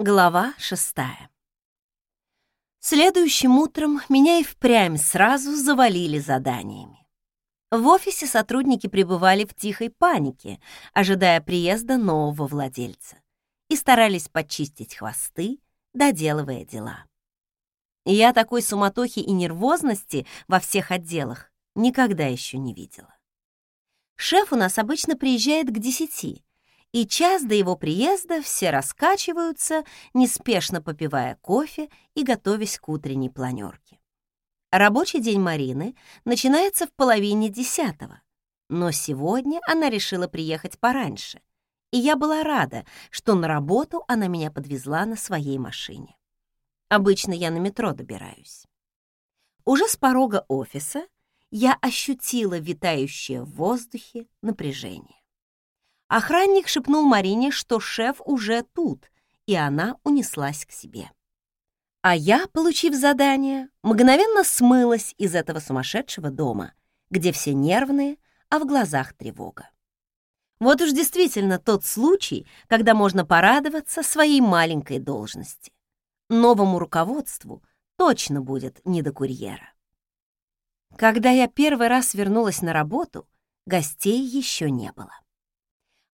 Глава шестая. Следующим утром меня и впрямь сразу завалили заданиями. В офисе сотрудники пребывали в тихой панике, ожидая приезда нового владельца, и старались подчистить хвосты, доделывая дела. Я такой суматохи и нервозности во всех отделах никогда еще не видела. Шеф у нас обычно приезжает к десяти, и час до его приезда все раскачиваются, неспешно попивая кофе и готовясь к утренней планерке. Рабочий день Марины начинается в половине десятого, но сегодня она решила приехать пораньше, и я была рада, что на работу она меня подвезла на своей машине. Обычно я на метро добираюсь. Уже с порога офиса я ощутила витающее в воздухе напряжение. Охранник шепнул Марине, что шеф уже тут, и она унеслась к себе. А я, получив задание, мгновенно смылась из этого сумасшедшего дома, где все нервные, а в глазах тревога. Вот уж действительно тот случай, когда можно порадоваться своей маленькой должности. Новому руководству точно будет не до курьера. Когда я первый раз вернулась на работу, гостей еще не было.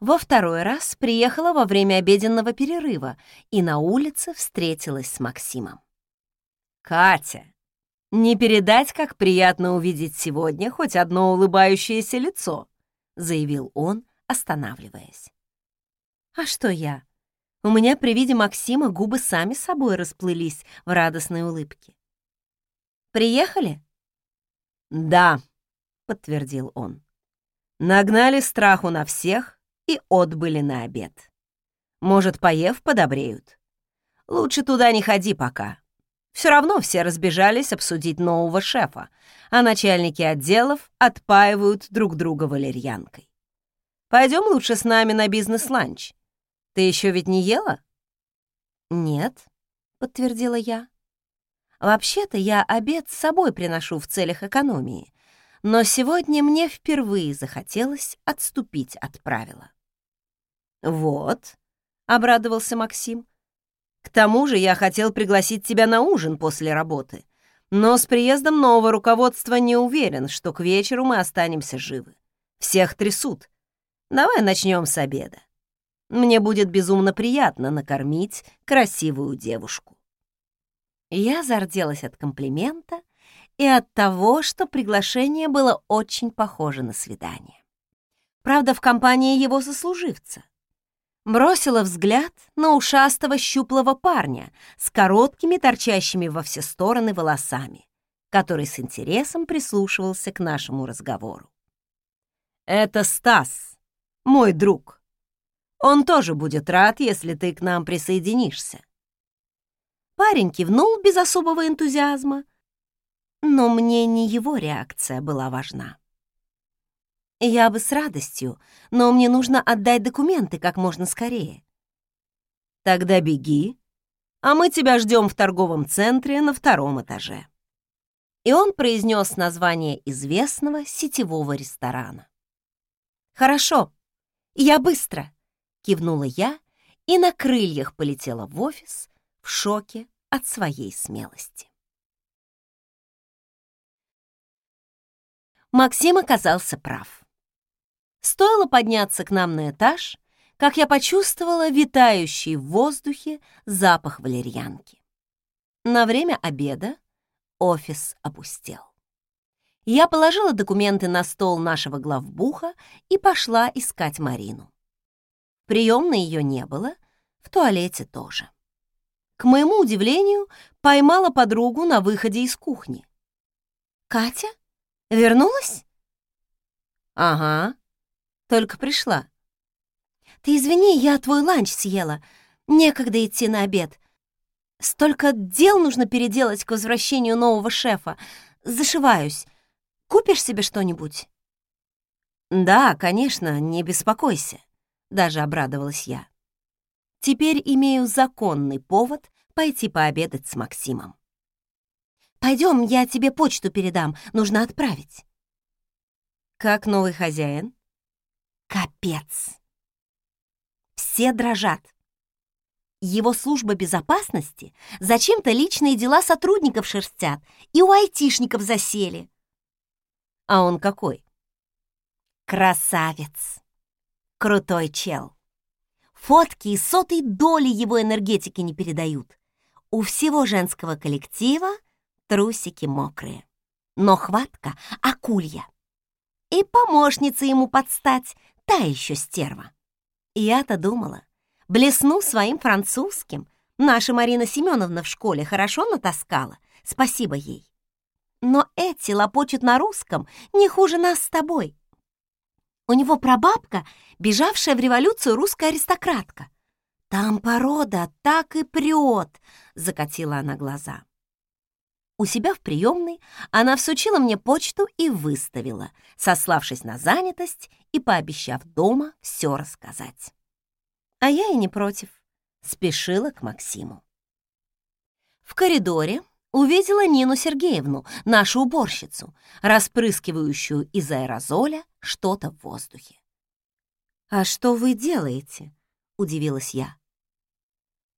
Во второй раз приехала во время обеденного перерыва и на улице встретилась с Максимом. «Катя, не передать, как приятно увидеть сегодня хоть одно улыбающееся лицо», заявил он, останавливаясь. «А что я? У меня при виде Максима губы сами собой расплылись в радостной улыбке. «Приехали?» «Да», — подтвердил он. «Нагнали страху на всех, и отбыли на обед. Может, поев, подобреют. Лучше туда не ходи пока. Все равно все разбежались обсудить нового шефа, а начальники отделов отпаивают друг друга валерьянкой. Пойдем лучше с нами на бизнес-ланч. Ты еще ведь не ела? Нет, подтвердила я. Вообще-то я обед с собой приношу в целях экономии, но сегодня мне впервые захотелось отступить от правила. «Вот», — обрадовался Максим. «К тому же я хотел пригласить тебя на ужин после работы, но с приездом нового руководства не уверен, что к вечеру мы останемся живы. Всех трясут. Давай начнем с обеда. Мне будет безумно приятно накормить красивую девушку». Я зарделась от комплимента и от того, что приглашение было очень похоже на свидание. Правда, в компании его сослуживца бросила взгляд на ушастого щуплого парня с короткими торчащими во все стороны волосами, который с интересом прислушивался к нашему разговору. «Это Стас, мой друг. Он тоже будет рад, если ты к нам присоединишься». Парень кивнул без особого энтузиазма, но мне не его реакция была важна. Я бы с радостью, но мне нужно отдать документы как можно скорее. Тогда беги, а мы тебя ждем в торговом центре на втором этаже. И он произнес название известного сетевого ресторана. «Хорошо, я быстро», — кивнула я и на крыльях полетела в офис в шоке от своей смелости. Максим оказался прав. Стоило подняться к нам на этаж, как я почувствовала витающий в воздухе запах валерьянки. На время обеда офис опустел. Я положила документы на стол нашего главбуха и пошла искать Марину. Приемной ее не было, в туалете тоже. К моему удивлению, поймала подругу на выходе из кухни. «Катя? Вернулась?» «Ага», только пришла. Ты извини, я твой ланч съела. Некогда идти на обед. Столько дел нужно переделать к возвращению нового шефа. Зашиваюсь. Купишь себе что-нибудь? Да, конечно, не беспокойся, даже обрадовалась я. Теперь имею законный повод пойти пообедать с Максимом. Пойдем, я тебе почту передам, нужно отправить. Как новый хозяин? Капец! Все дрожат. Его служба безопасности зачем-то личные дела сотрудников шерстят и у айтишников засели. А он какой? Красавец. Крутой чел. Фотки и сотой доли его энергетики не передают. У всего женского коллектива трусики мокрые. Но хватка акулья. И помощница ему подстать, та еще стерва. Я-то думала, блесну своим французским. Наша Марина Семеновна в школе хорошо натаскала, спасибо ей. Но эти лопочут на русском не хуже нас с тобой. У него прабабка, бежавшая в революцию русская аристократка. Там порода так и прет, закатила она глаза. У себя в приемной она всучила мне почту и выставила, сославшись на занятость и пообещав дома все рассказать. А я и не против, спешила к Максиму. В коридоре увидела Нину Сергеевну, нашу уборщицу, распрыскивающую из аэрозоля что-то в воздухе. «А что вы делаете?» — удивилась я.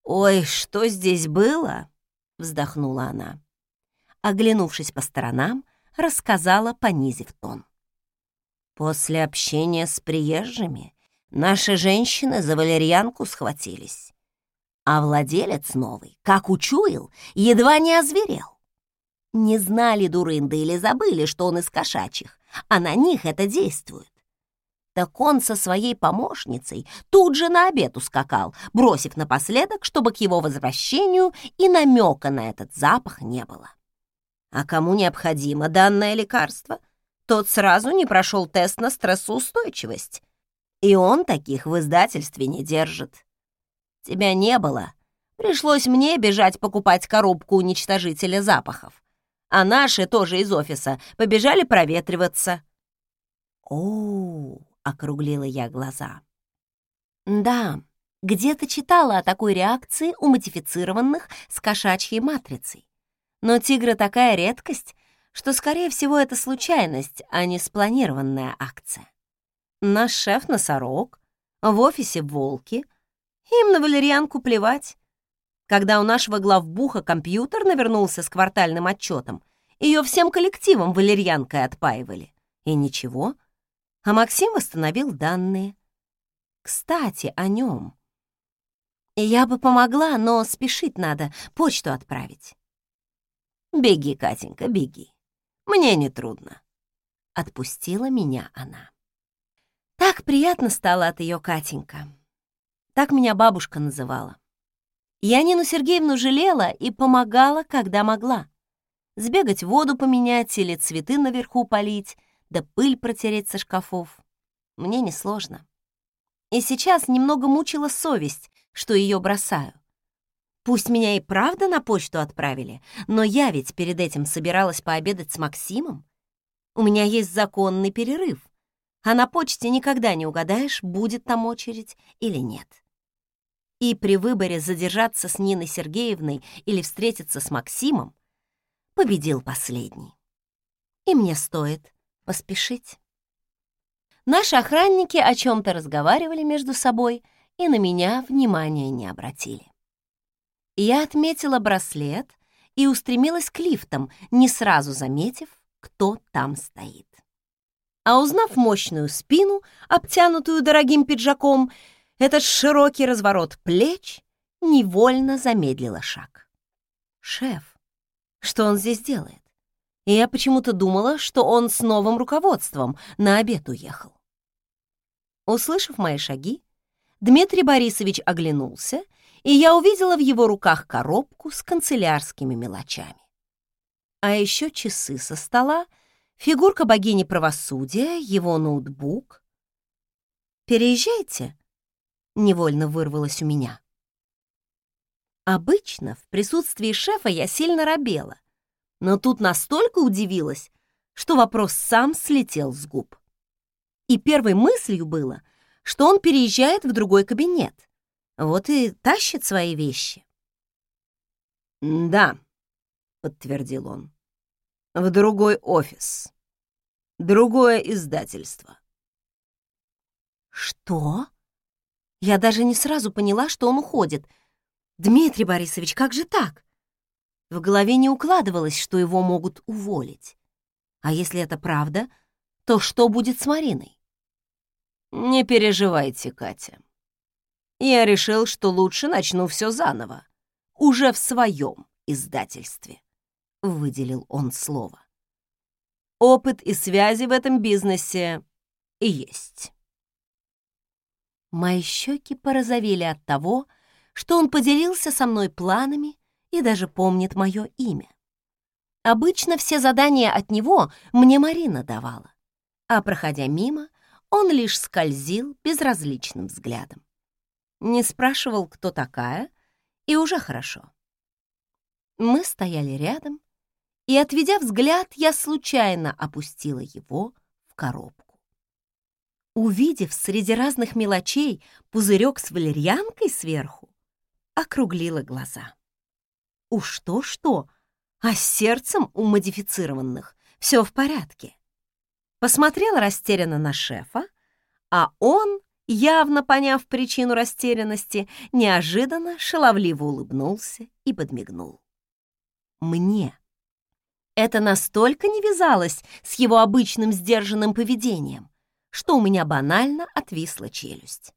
«Ой, что здесь было?» — вздохнула она оглянувшись по сторонам, рассказала, понизив тон. После общения с приезжими наши женщины за валерьянку схватились, а владелец новый, как учуял, едва не озверел. Не знали дурынды или забыли, что он из кошачьих, а на них это действует. Так он со своей помощницей тут же на обед ускакал, бросив напоследок, чтобы к его возвращению и намека на этот запах не было. А кому необходимо данное лекарство, тот сразу не прошел тест на стрессоустойчивость. И он таких в издательстве не держит. Тебя не было. Пришлось мне бежать покупать коробку уничтожителя запахов. А наши, тоже из офиса, побежали проветриваться. О, округлила я глаза. Да, где-то читала о такой реакции у модифицированных с кошачьей матрицей. Но тигры такая редкость, что, скорее всего, это случайность, а не спланированная акция. Наш шеф — носорог, в офисе — волки. Им на валерьянку плевать. Когда у нашего главбуха компьютер навернулся с квартальным отчетом, ее всем коллективом валерьянкой отпаивали. И ничего. А Максим восстановил данные. Кстати, о нем. Я бы помогла, но спешить надо, почту отправить. «Беги, Катенька, беги. Мне не трудно». Отпустила меня она. Так приятно стало от ее Катенька. Так меня бабушка называла. Я Нину Сергеевну жалела и помогала, когда могла. Сбегать воду поменять или цветы наверху полить, да пыль протереть со шкафов. Мне несложно. И сейчас немного мучила совесть, что ее бросаю. Пусть меня и правда на почту отправили, но я ведь перед этим собиралась пообедать с Максимом. У меня есть законный перерыв, а на почте никогда не угадаешь, будет там очередь или нет. И при выборе задержаться с Ниной Сергеевной или встретиться с Максимом победил последний. И мне стоит поспешить. Наши охранники о чем-то разговаривали между собой и на меня внимания не обратили. Я отметила браслет и устремилась к лифтам, не сразу заметив, кто там стоит. А узнав мощную спину, обтянутую дорогим пиджаком, этот широкий разворот плеч, невольно замедлила шаг. «Шеф, что он здесь делает?» И я почему-то думала, что он с новым руководством на обед уехал. Услышав мои шаги, Дмитрий Борисович оглянулся и я увидела в его руках коробку с канцелярскими мелочами. А еще часы со стола, фигурка богини правосудия, его ноутбук. «Переезжайте», — невольно вырвалось у меня. Обычно в присутствии шефа я сильно робела, но тут настолько удивилась, что вопрос сам слетел с губ. И первой мыслью было, что он переезжает в другой кабинет. Вот и тащит свои вещи. «Да», — подтвердил он, — «в другой офис, другое издательство». «Что?» Я даже не сразу поняла, что он уходит. «Дмитрий Борисович, как же так?» В голове не укладывалось, что его могут уволить. А если это правда, то что будет с Мариной? «Не переживайте, Катя. Я решил, что лучше начну все заново, уже в своем издательстве», — выделил он слово. «Опыт и связи в этом бизнесе есть». Мои щеки порозовели от того, что он поделился со мной планами и даже помнит мое имя. Обычно все задания от него мне Марина давала, а, проходя мимо, он лишь скользил безразличным взглядом. Не спрашивал, кто такая, и уже хорошо. Мы стояли рядом, и, отведя взгляд, я случайно опустила его в коробку. Увидев среди разных мелочей пузырек с валерьянкой сверху, округлила глаза. Уж то-что, а с сердцем у модифицированных все в порядке. Посмотрела растерянно на шефа, а он, явно поняв причину растерянности, неожиданно шаловливо улыбнулся и подмигнул. Мне. Это настолько не вязалось с его обычным сдержанным поведением, что у меня банально отвисла челюсть.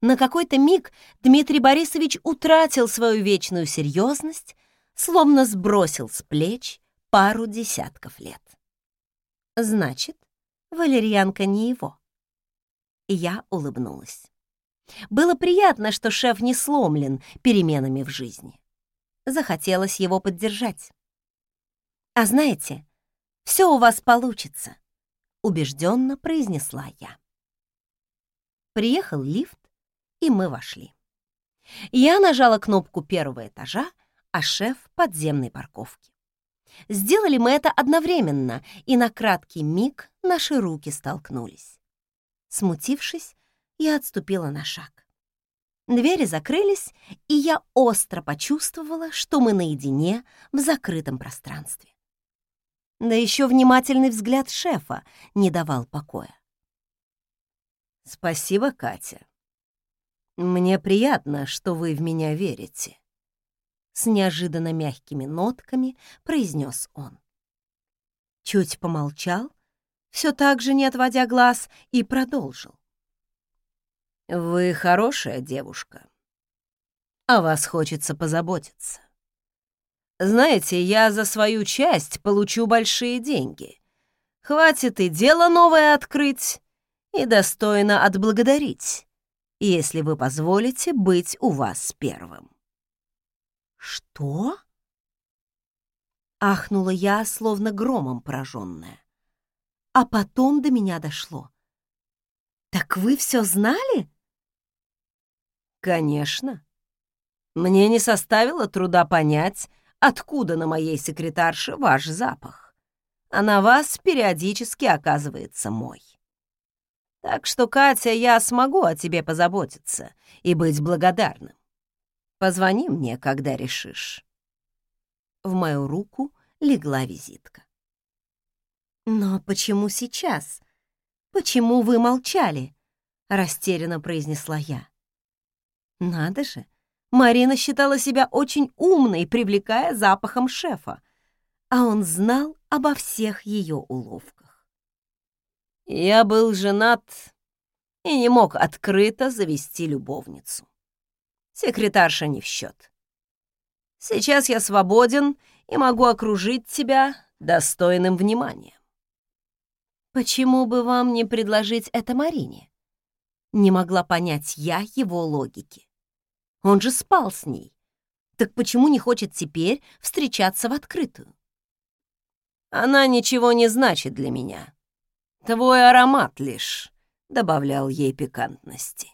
На какой-то миг Дмитрий Борисович утратил свою вечную серьезность, словно сбросил с плеч пару десятков лет. Значит, валерьянка не его. Я улыбнулась. Было приятно, что шеф не сломлен переменами в жизни. Захотелось его поддержать. «А знаете, все у вас получится», — убежденно произнесла я. Приехал лифт, и мы вошли. Я нажала кнопку первого этажа, а шеф — подземной парковки. Сделали мы это одновременно, и на краткий миг наши руки столкнулись. Смутившись, я отступила на шаг. Двери закрылись, и я остро почувствовала, что мы наедине в закрытом пространстве. Да еще внимательный взгляд шефа не давал покоя. «Спасибо, Катя», «Мне приятно, что вы в меня верите», — с неожиданно мягкими нотками произнес он. Чуть помолчал, все так же не отводя глаз, и продолжил. «Вы хорошая девушка. О вас хочется позаботиться. Знаете, я за свою часть получу большие деньги. Хватит и дело новое открыть, и достойно отблагодарить если вы позволите быть у вас первым». «Что?» Ахнула я, словно громом пораженная. А потом до меня дошло. «Так вы все знали?» «Конечно. Мне не составило труда понять, откуда на моей секретарше ваш запах, а на вас периодически оказывается мой. Так что, Катя, я смогу о тебе позаботиться и быть благодарным. Позвони мне, когда решишь. В мою руку легла визитка. «Но почему сейчас? Почему вы молчали?» — растерянно произнесла я. «Надо же, Марина считала себя очень умной, привлекая запахом шефа, а он знал обо всех ее уловках. Я был женат и не мог открыто завести любовницу. Секретарша не в счет. Сейчас я свободен и могу окружить тебя достойным внимания. Почему бы вам не предложить это Марине? Не могла понять я его логики. Он же спал с ней. Так почему не хочет теперь встречаться в открытую? Она ничего не значит для меня. Твой аромат лишь добавлял ей пикантности.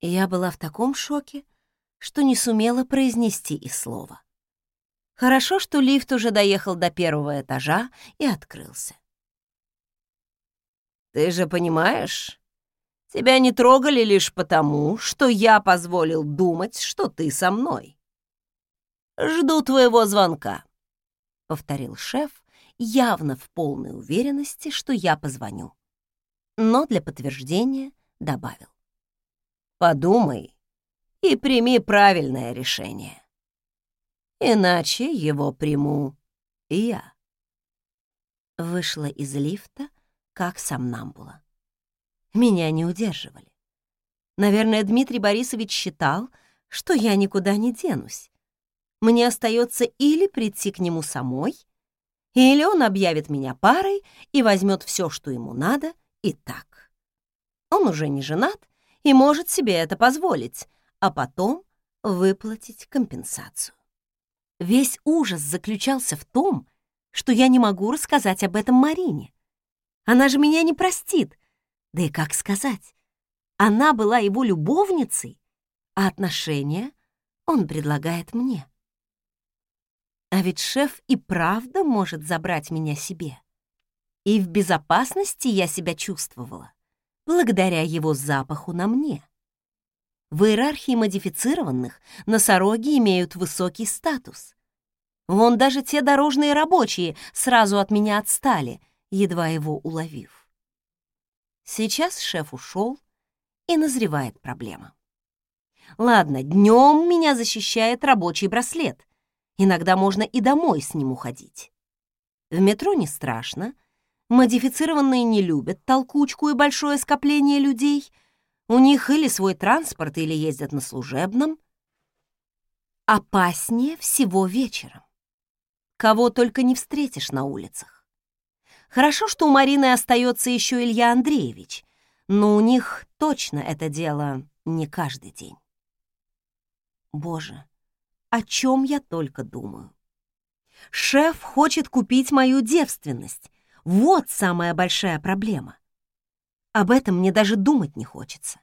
Я была в таком шоке, что не сумела произнести и слова. Хорошо, что лифт уже доехал до первого этажа и открылся. «Ты же понимаешь, тебя не трогали лишь потому, что я позволил думать, что ты со мной. Жду твоего звонка», — повторил шеф, явно в полной уверенности, что я позвоню. Но для подтверждения добавил. «Подумай, и прими правильное решение. Иначе его приму я. Вышла из лифта, как сомнамбула. Меня не удерживали. Наверное, Дмитрий Борисович считал, что я никуда не денусь. Мне остается или прийти к нему самой, или он объявит меня парой и возьмет все, что ему надо, и так. Он уже не женат и может себе это позволить, а потом выплатить компенсацию. Весь ужас заключался в том, что я не могу рассказать об этом Марине. Она же меня не простит. Да и как сказать? Она была его любовницей, а отношения он предлагает мне. А ведь шеф и правда может забрать меня себе. И в безопасности я себя чувствовала, благодаря его запаху на мне. В иерархии модифицированных носороги имеют высокий статус. Вон даже те дорожные рабочие сразу от меня отстали, едва его уловив. Сейчас шеф ушел, и назревает проблема. Ладно, днем меня защищает рабочий браслет. Иногда можно и домой с ним уходить. В метро не страшно. Модифицированные не любят толкучку и большое скопление людей. У них или свой транспорт, или ездят на служебном. Опаснее всего вечером. Кого только не встретишь на улицах. Хорошо, что у Марины остается еще Илья Андреевич, но у них точно это дело не каждый день. Боже, о чем я только думаю. Шеф хочет купить мою девственность. Вот самая большая проблема. Об этом мне даже думать не хочется.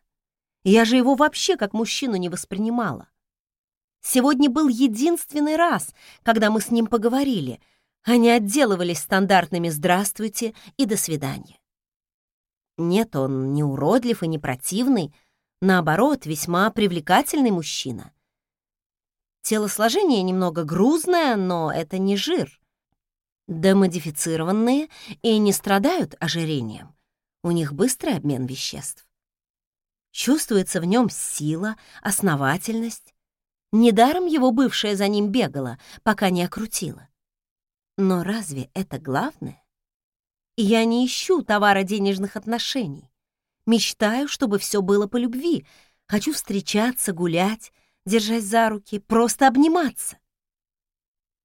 Я же его вообще как мужчину не воспринимала. Сегодня был единственный раз, когда мы с ним поговорили. Они отделывались стандартными «здравствуйте» и «до свидания». Нет, он не уродлив и не противный, наоборот, весьма привлекательный мужчина. Телосложение немного грузное, но это не жир. Демодифицированные и не страдают ожирением. У них быстрый обмен веществ. Чувствуется в нем сила, основательность. Недаром его бывшая за ним бегала, пока не окрутила. Но разве это главное? Я не ищу товара денежных отношений. Мечтаю, чтобы все было по любви. Хочу встречаться, гулять, держась за руки, просто обниматься.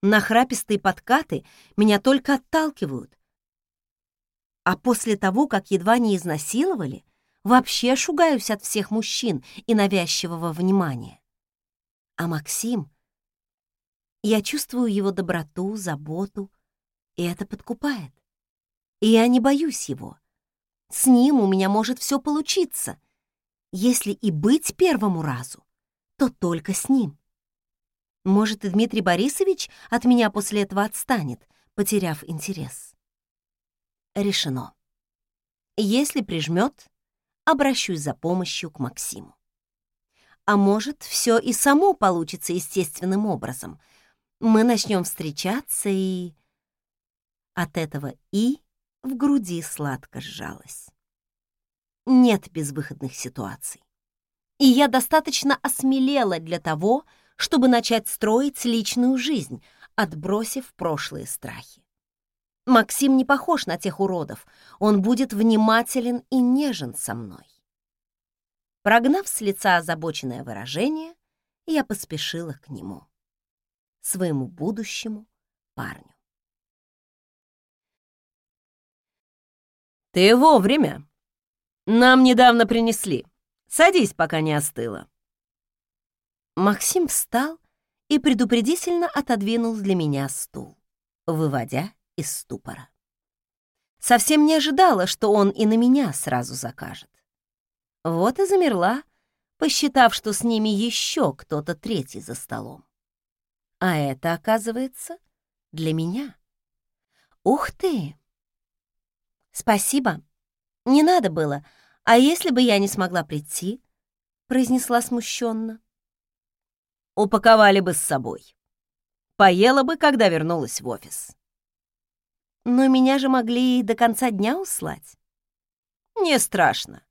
Нахрапистые подкаты меня только отталкивают. А после того, как едва не изнасиловали, вообще шугаюсь от всех мужчин и навязчивого внимания. А Максим... Я чувствую его доброту, заботу, и это подкупает. И я не боюсь его. С ним у меня может все получиться. Если и быть первому разу, то только с ним. Может, и Дмитрий Борисович от меня после этого отстанет, потеряв интерес. Решено. Если прижмет, обращусь за помощью к Максиму. А может, все и само получится естественным образом. Мы начнем встречаться и... От этого «и» в груди сладко сжалось. Нет безвыходных ситуаций. И я достаточно осмелела для того, чтобы начать строить личную жизнь, отбросив прошлые страхи. Максим не похож на тех уродов, он будет внимателен и нежен со мной. Прогнав с лица озабоченное выражение, я поспешила к нему, своему будущему парню. «Ты вовремя. Нам недавно принесли. Садись, пока не остыло». Максим встал и предупредительно отодвинул для меня стул, выводя из ступора. Совсем не ожидала, что он и на меня сразу закажет. Вот и замерла, посчитав, что с ними еще кто-то третий за столом. А это, оказывается, для меня. Ух ты! «Спасибо. Не надо было. А если бы я не смогла прийти?» — произнесла смущенно. «Упаковали бы с собой. Поела бы, когда вернулась в офис». «Но меня же могли и до конца дня услать». «Не страшно.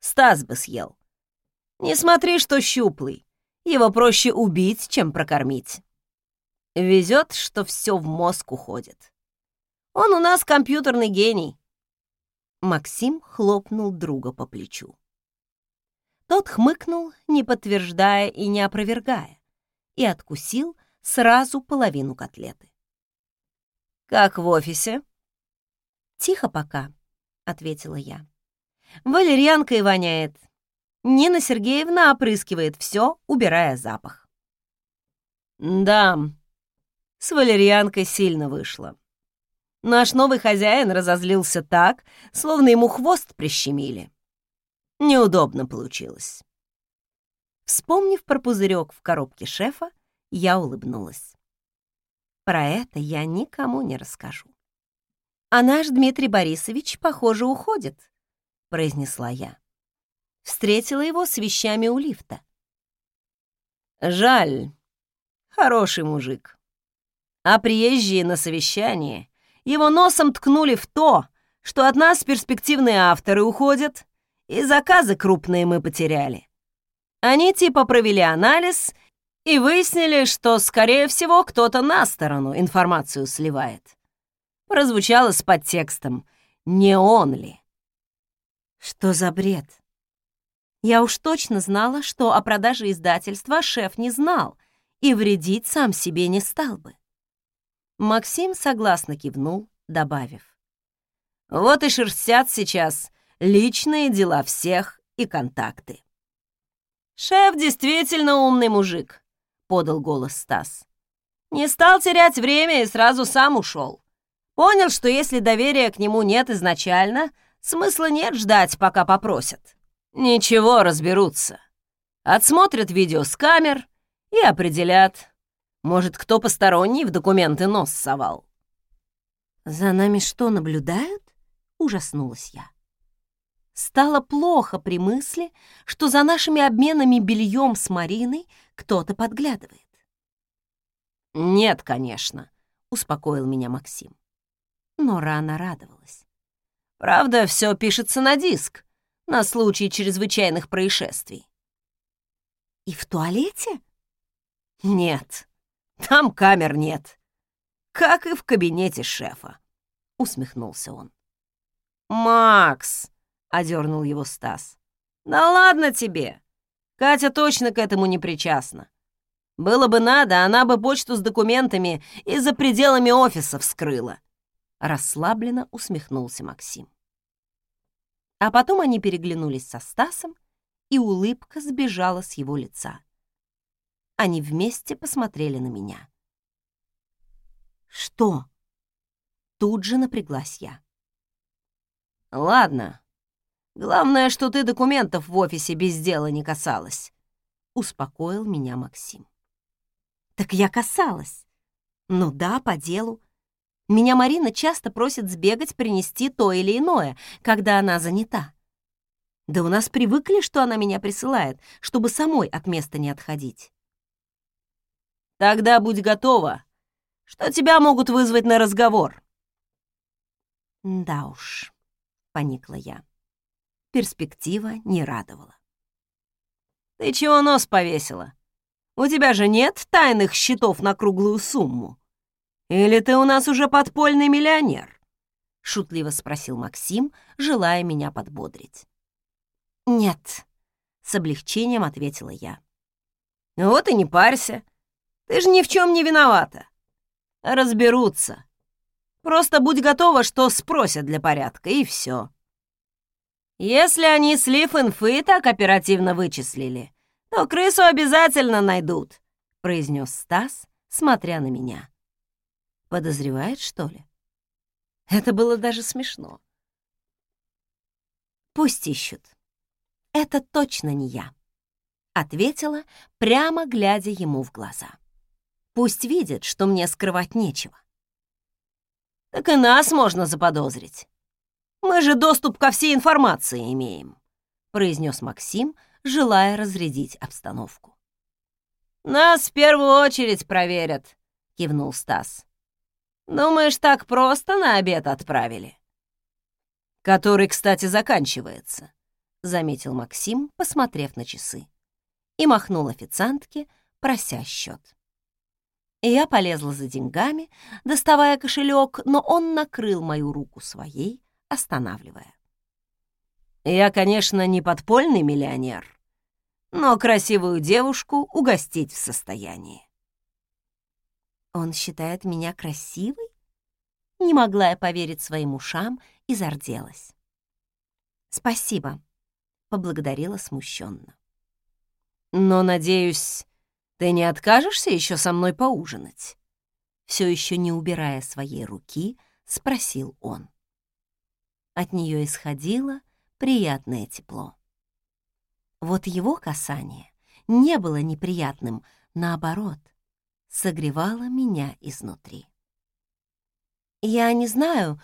Стас бы съел. Не смотри, что щуплый. Его проще убить, чем прокормить. Везет, что все в мозг уходит. Он у нас компьютерный гений. Максим хлопнул друга по плечу. Тот хмыкнул, не подтверждая и не опровергая, и откусил сразу половину котлеты. «Как в офисе?» «Тихо пока», — ответила я. «Валерьянкой воняет. Нина Сергеевна опрыскивает все, убирая запах». «Да, с валерьянкой сильно вышло. Наш новый хозяин разозлился так, словно ему хвост прищемили. Неудобно получилось. Вспомнив про пузырек в коробке шефа, я улыбнулась. Про это я никому не расскажу. «А наш Дмитрий Борисович, похоже, уходит», — произнесла я. Встретила его с вещами у лифта. «Жаль. Хороший мужик. А приезжие на совещание его носом ткнули в то, что от нас перспективные авторы уходят, и заказы крупные мы потеряли. Они типа провели анализ и выяснили, что, скорее всего, кто-то на сторону информацию сливает. Прозвучало с подтекстом «Не он ли?». Что за бред? Я уж точно знала, что о продаже издательства шеф не знал и вредить сам себе не стал бы. Максим согласно кивнул, добавив. «Вот и шерстят сейчас личные дела всех и контакты». «Шеф действительно умный мужик», — подал голос Стас. «Не стал терять время и сразу сам ушел. Понял, что если доверия к нему нет изначально, смысла нет ждать, пока попросят. Ничего, разберутся. Отсмотрят видео с камер и определят, может, кто посторонний в документы нос совал?» «За нами что, наблюдают?» — ужаснулась я. Стало плохо при мысли, что за нашими обменами бельем с Мариной кто-то подглядывает. «Нет, конечно», — успокоил меня Максим. Но рано радовалась. «Правда, все пишется на диск, на случай чрезвычайных происшествий». «И в туалете?» «Нет, там камер нет. Как и в кабинете шефа», — усмехнулся он. «Макс!» — одернул его Стас. «Да ладно тебе! Катя точно к этому не причастна. Было бы надо, она бы почту с документами и за пределами офиса вскрыла». Расслабленно усмехнулся Максим. А потом они переглянулись со Стасом, и улыбка сбежала с его лица. Они вместе посмотрели на меня. «Что?» Тут же напряглась я. «Ладно. Главное, что ты документов в офисе без дела не касалась», — успокоил меня Максим. «Так я касалась. Ну да, по делу. Меня Марина часто просит сбегать принести то или иное, когда она занята. Да у нас привыкли, что она меня присылает, чтобы самой от места не отходить. Тогда будь готова, что тебя могут вызвать на разговор. Да уж, поникла я. Перспектива не радовала. Ты чего нос повесила? У тебя же нет тайных счетов на круглую сумму? Или ты у нас уже подпольный миллионер? Шутливо спросил Максим, желая меня подбодрить. Нет, с облегчением ответила я. Вот и не парься. Ты же ни в чем не виновата. Разберутся. Просто будь готова, что спросят для порядка, и все. Если они слив инфы так оперативно вычислили, то крысу обязательно найдут, произнес Стас, смотря на меня. Подозревает, что ли? Это было даже смешно. Пусть ищут. Это точно не я, ответила, прямо глядя ему в глаза. Пусть видит, что мне скрывать нечего. Так и нас можно заподозрить. Мы же доступ ко всей информации имеем, произнес Максим, желая разрядить обстановку. Нас в первую очередь проверят, кивнул Стас. Думаешь, так просто на обед отправили? Который, кстати, заканчивается, заметил Максим, посмотрев на часы. и махнул официантке, прося счет. Я полезла за деньгами, доставая кошелек, но он накрыл мою руку своей, останавливая. «Я, конечно, не подпольный миллионер, но красивую девушку угостить в состоянии». «Он считает меня красивой?» Не могла я поверить своим ушам и зарделась. «Спасибо», — поблагодарила смущенно. «Но, надеюсь, ты не откажешься еще со мной поужинать?» Все еще не убирая своей руки, спросил он. От нее исходило приятное тепло. Вот его касание не было неприятным, наоборот, согревало меня изнутри. «Я не знаю,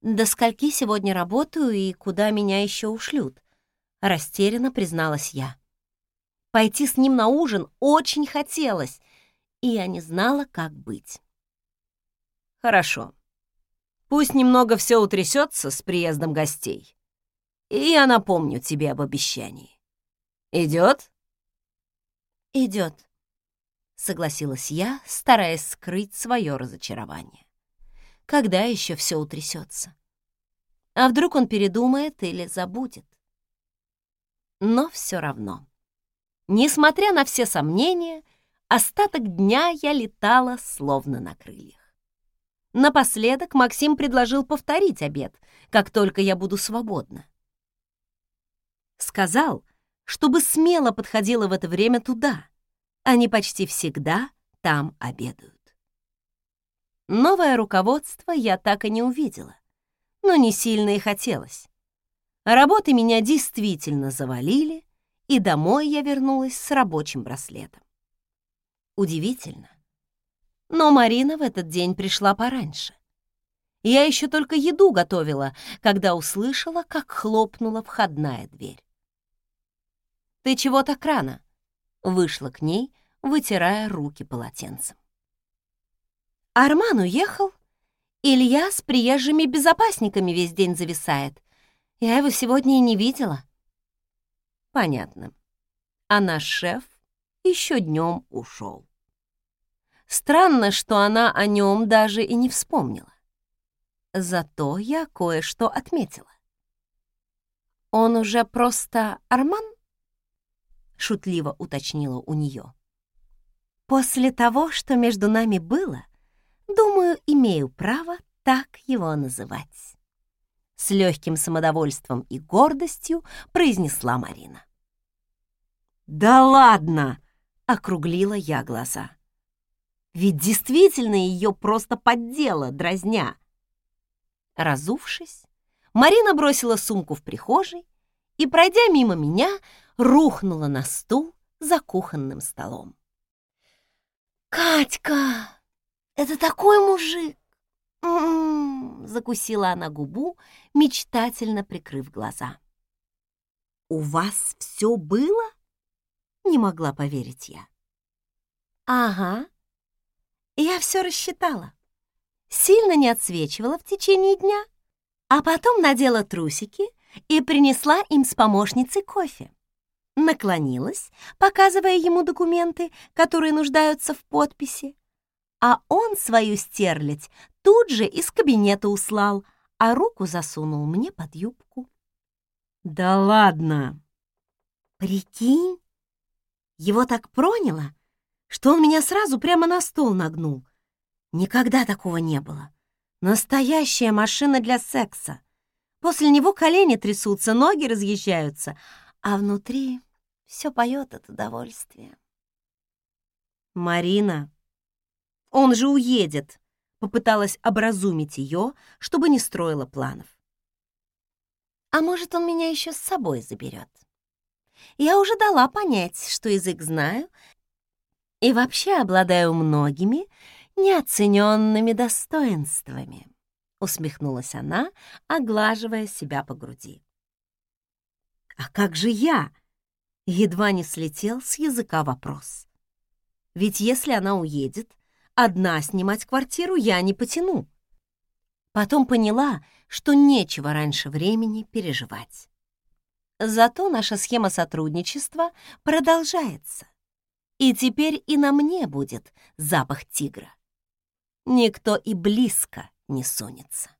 до скольки сегодня работаю и куда меня еще ушлют», — растерянно призналась я. Пойти с ним на ужин очень хотелось, и я не знала, как быть. «Хорошо. Пусть немного все утрясется с приездом гостей. И я напомню тебе об обещании. Идет? Идет, согласилась я, стараясь скрыть свое разочарование. Когда еще все утрясется? А вдруг он передумает или забудет? Но все равно. Несмотря на все сомнения, остаток дня я летала словно на крыльях. Напоследок Максим предложил повторить обед, как только я буду свободна. Сказал, чтобы смело подходила в это время туда. Они почти всегда там обедают. Новое руководство я так и не увидела, но не сильно и хотелось. Работы меня действительно завалили, и домой я вернулась с рабочим браслетом. Удивительно. Но Марина в этот день пришла пораньше. Я еще только еду готовила, когда услышала, как хлопнула входная дверь. «Ты чего так рано?» Вышла к ней, вытирая руки полотенцем. Арман уехал. Илья с приезжими безопасниками весь день зависает. Я его сегодня и не видела. Понятно. А наш шеф еще днем ушел. Странно, что она о нем даже и не вспомнила. Зато я кое-что отметила. «Он уже просто Арман?» — шутливо уточнила у нее. «После того, что между нами было, думаю, имею право так его называть» с легким самодовольством и гордостью произнесла Марина. «Да ладно!» — округлила я глаза. «Ведь действительно ее просто поддела, дразня!» Разувшись, Марина бросила сумку в прихожей и, пройдя мимо меня, рухнула на стул за кухонным столом. «Катька, это такой мужик! «М-м-м», закусила она губу, мечтательно прикрыв глаза. «У вас все было?» — не могла поверить я. «Ага, я все рассчитала. Сильно не отсвечивала в течение дня, а потом надела трусики и принесла им с помощницей кофе. Наклонилась, показывая ему документы, которые нуждаются в подписи, а он свою стерлядь тут же из кабинета услал, а руку засунул мне под юбку. «Да ладно!» «Прикинь, его так проняло, что он меня сразу прямо на стол нагнул. Никогда такого не было. Настоящая машина для секса. После него колени трясутся, ноги разъезжаются, а внутри все поет от удовольствия. «Марина, он же уедет!» Попыталась образумить ее, чтобы не строила планов. «А может, он меня еще с собой заберет? Я уже дала понять, что язык знаю и вообще обладаю многими неоцененными достоинствами», усмехнулась она, оглаживая себя по груди. «А как же я?» Едва не слетел с языка вопрос. Ведь если она уедет, Одна снимать квартиру я не потяну. Потом поняла, что нечего раньше времени переживать. Зато наша схема сотрудничества продолжается. И теперь и на мне будет запах тигра. Никто и близко не сунется.